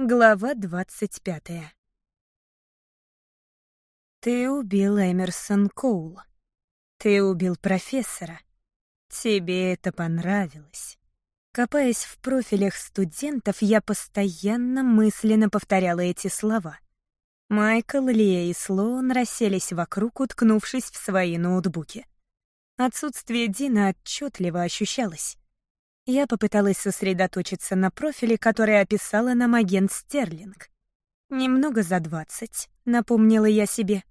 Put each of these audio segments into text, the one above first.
Глава двадцать пятая. Ты убил Эмерсон Коул. Ты убил профессора. Тебе это понравилось. Копаясь в профилях студентов, я постоянно мысленно повторяла эти слова. Майкл, Лия и Слоун расселись вокруг, уткнувшись в свои ноутбуки. Отсутствие Дина отчетливо ощущалось. Я попыталась сосредоточиться на профиле, который описала нам агент Стерлинг. Немного за двадцать, напомнила я себе.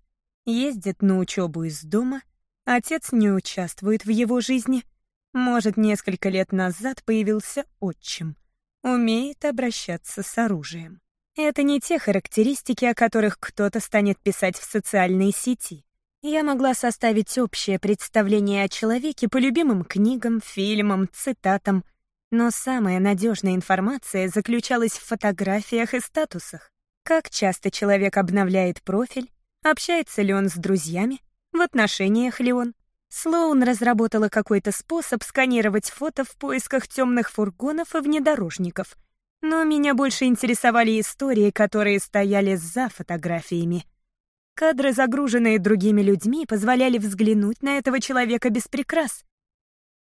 Ездит на учебу из дома, отец не участвует в его жизни. Может, несколько лет назад появился отчим. Умеет обращаться с оружием. Это не те характеристики, о которых кто-то станет писать в социальной сети. Я могла составить общее представление о человеке по любимым книгам, фильмам, цитатам, но самая надежная информация заключалась в фотографиях и статусах. Как часто человек обновляет профиль, общается ли он с друзьями, в отношениях ли он. Слоун разработала какой-то способ сканировать фото в поисках темных фургонов и внедорожников. Но меня больше интересовали истории, которые стояли за фотографиями — Кадры, загруженные другими людьми, позволяли взглянуть на этого человека без прикрас.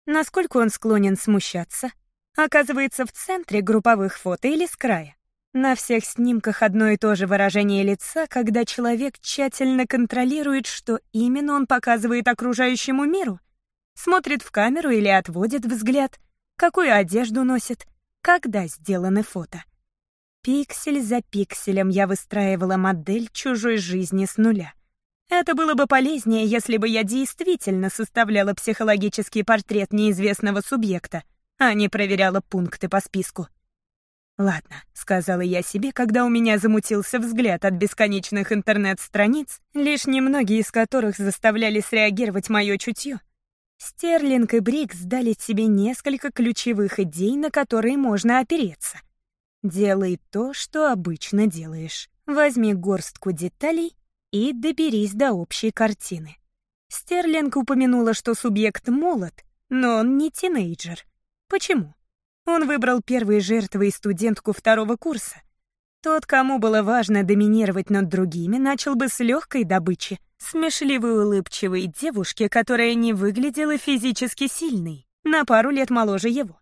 Насколько он склонен смущаться, оказывается в центре групповых фото или с края. На всех снимках одно и то же выражение лица, когда человек тщательно контролирует, что именно он показывает окружающему миру. Смотрит в камеру или отводит взгляд, какую одежду носит, когда сделаны фото. Пиксель за пикселем я выстраивала модель чужой жизни с нуля. Это было бы полезнее, если бы я действительно составляла психологический портрет неизвестного субъекта, а не проверяла пункты по списку. «Ладно», — сказала я себе, когда у меня замутился взгляд от бесконечных интернет-страниц, лишь немногие из которых заставляли среагировать мое чутье. Стерлинг и Брикс дали тебе несколько ключевых идей, на которые можно опереться. Делай то, что обычно делаешь. Возьми горстку деталей и доберись до общей картины. Стерлинг упомянула, что субъект молод, но он не тинейджер. Почему? Он выбрал первой жертвой студентку второго курса. Тот, кому было важно доминировать над другими, начал бы с легкой добычи, смешливой улыбчивой девушки, которая не выглядела физически сильной, на пару лет моложе его.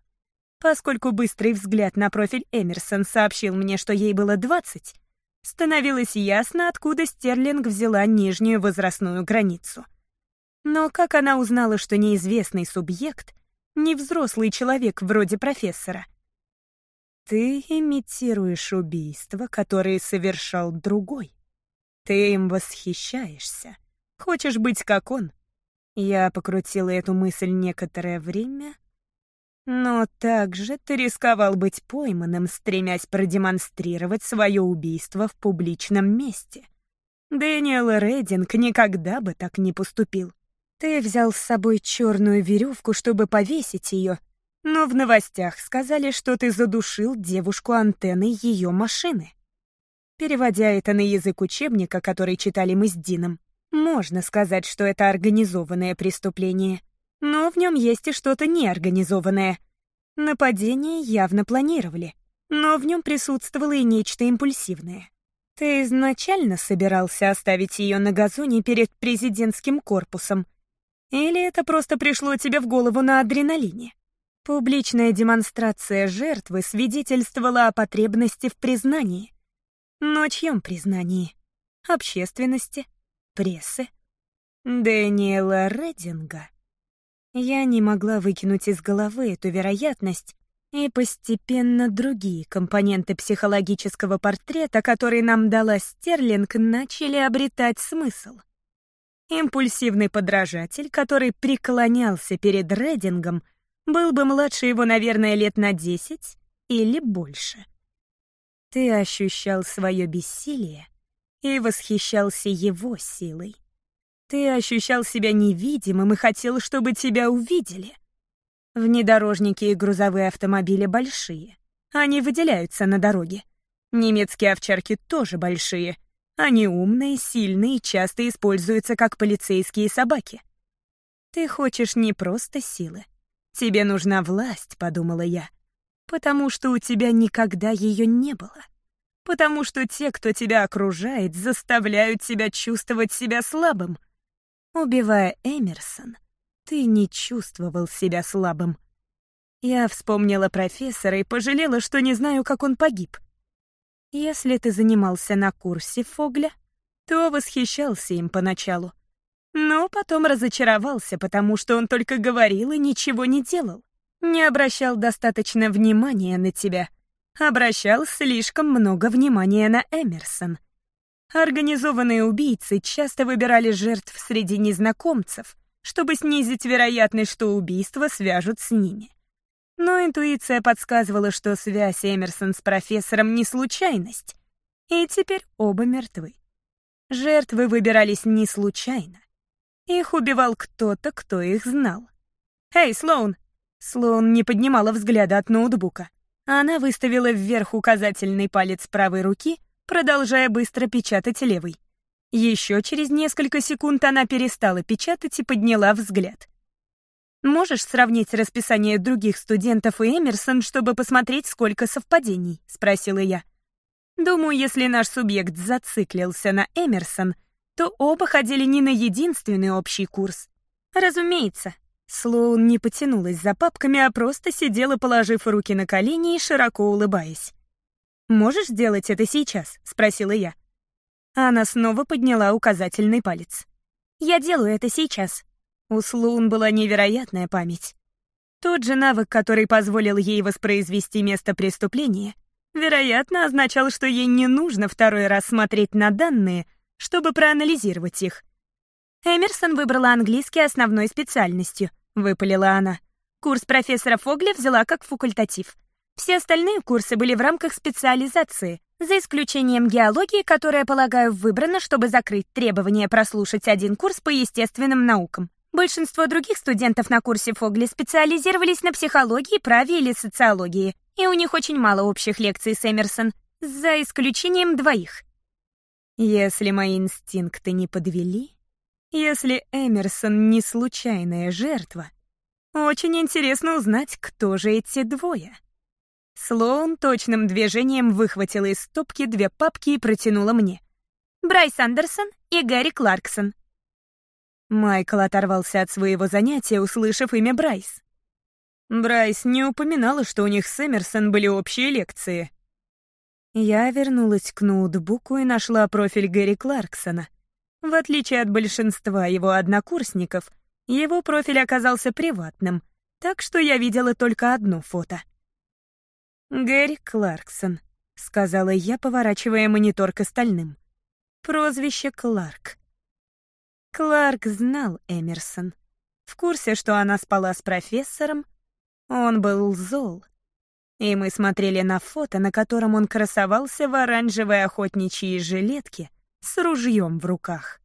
Поскольку быстрый взгляд на профиль Эмерсон сообщил мне, что ей было 20, становилось ясно, откуда Стерлинг взяла нижнюю возрастную границу. Но как она узнала, что неизвестный субъект — не взрослый человек вроде профессора? Ты имитируешь убийство, которое совершал другой. Ты им восхищаешься. Хочешь быть как он. Я покрутила эту мысль некоторое время — но также ты рисковал быть пойманным, стремясь продемонстрировать свое убийство в публичном месте. Дэниел Рединг никогда бы так не поступил. Ты взял с собой черную веревку, чтобы повесить ее, но в новостях сказали, что ты задушил девушку антенной ее машины. Переводя это на язык учебника, который читали мы с Дином, можно сказать, что это организованное преступление — но в нем есть и что-то неорганизованное. Нападение явно планировали, но в нем присутствовало и нечто импульсивное. Ты изначально собирался оставить ее на газоне перед президентским корпусом? Или это просто пришло тебе в голову на адреналине? Публичная демонстрация жертвы свидетельствовала о потребности в признании. Но чьем признании? Общественности? Прессы? Дэниела Рединга? Я не могла выкинуть из головы эту вероятность, и постепенно другие компоненты психологического портрета, которые нам дала Стерлинг, начали обретать смысл. Импульсивный подражатель, который преклонялся перед Редингом, был бы младше его, наверное, лет на десять или больше. Ты ощущал свое бессилие и восхищался его силой. Ты ощущал себя невидимым и хотел, чтобы тебя увидели. Внедорожники и грузовые автомобили большие. Они выделяются на дороге. Немецкие овчарки тоже большие. Они умные, сильные и часто используются как полицейские собаки. Ты хочешь не просто силы. Тебе нужна власть, подумала я, потому что у тебя никогда ее не было. потому что те, кто тебя окружает, заставляют тебя чувствовать себя слабым. Убивая Эмерсон, ты не чувствовал себя слабым. Я вспомнила профессора и пожалела, что не знаю, как он погиб. Если ты занимался на курсе Фогля, то восхищался им поначалу. Но потом разочаровался, потому что он только говорил и ничего не делал. Не обращал достаточно внимания на тебя. Обращал слишком много внимания на Эмерсон. Организованные убийцы часто выбирали жертв среди незнакомцев, чтобы снизить вероятность, что убийства свяжут с ними. Но интуиция подсказывала, что связь Эмерсон с профессором не случайность. И теперь оба мертвы. Жертвы выбирались не случайно. Их убивал кто-то, кто их знал. «Эй, Слоун!» Слоун не поднимала взгляда от ноутбука. Она выставила вверх указательный палец правой руки, продолжая быстро печатать левый. Еще через несколько секунд она перестала печатать и подняла взгляд. «Можешь сравнить расписание других студентов и Эмерсон, чтобы посмотреть, сколько совпадений?» — спросила я. «Думаю, если наш субъект зациклился на Эмерсон, то оба ходили не на единственный общий курс. Разумеется. Слоун не потянулась за папками, а просто сидела, положив руки на колени и широко улыбаясь. «Можешь сделать это сейчас?» — спросила я. Она снова подняла указательный палец. «Я делаю это сейчас». У Слоун была невероятная память. Тот же навык, который позволил ей воспроизвести место преступления, вероятно, означал, что ей не нужно второй раз смотреть на данные, чтобы проанализировать их. Эмерсон выбрала английский основной специальностью, выпалила она. Курс профессора Фогля взяла как факультатив. Все остальные курсы были в рамках специализации, за исключением геологии, которая, полагаю, выбрана, чтобы закрыть требование прослушать один курс по естественным наукам. Большинство других студентов на курсе Фогли специализировались на психологии, праве или социологии, и у них очень мало общих лекций с Эмерсон, за исключением двоих. Если мои инстинкты не подвели, если Эмерсон не случайная жертва, очень интересно узнать, кто же эти двое. Слоун точным движением выхватила из стопки две папки и протянула мне. Брайс Андерсон и Гарри Кларксон. Майкл оторвался от своего занятия, услышав имя Брайс. Брайс не упоминала, что у них с Эмерсон были общие лекции. Я вернулась к ноутбуку и нашла профиль Гэри Кларксона. В отличие от большинства его однокурсников, его профиль оказался приватным, так что я видела только одно фото. «Гэри Кларксон», — сказала я, поворачивая монитор к остальным. Прозвище Кларк. Кларк знал Эмерсон. В курсе, что она спала с профессором, он был зол — и мы смотрели на фото, на котором он красовался в оранжевой охотничьей жилетке с ружьем в руках.